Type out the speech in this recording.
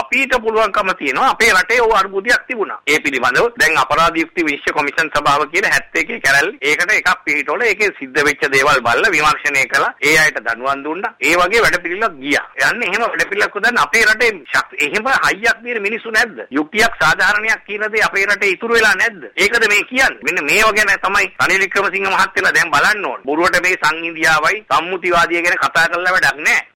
අපිට පුළුවන්කම තියෙනවා අපේ රටේ ඕ අර්බුදයක් තිබුණා. ඒ පිළිබඳව දැන් අපරාධ යුක්ති විනිශ්චය කොමිෂන් සභාව කියන 71 කැරැල්ල ඒකට එකක් පිළිටවල ඒකේ සිද්ධ වෙච්ච දේවල් බලලා විමර්ශනය කළා. ඒ අයට දඬුවම් දුන්නා. ඒ වගේ වැඩ පිළිවෙලක් ගියා. යන්නේ එහෙම වැඩ පිළිවෙලක් හොදන්න අපේ රටේ එහෙම හයියක් දින මිනිස්සු නැද්ද? යුක්තියක් සාධාරණයක් කියන දේ අපේ රටේ ඉතුරු වෙලා නැද්ද? ඒකද මේ කියන්නේ. මෙන්න මේව ගැන තමයි රනිල් වික්‍රමසිංහ මහත්තයලා දැන් බලන්න ඕන. බොරුවට මේ සංහිඳියාවයි සම්මුතිවාදිය ගැන කතා කරලා වැඩක් නැහැ.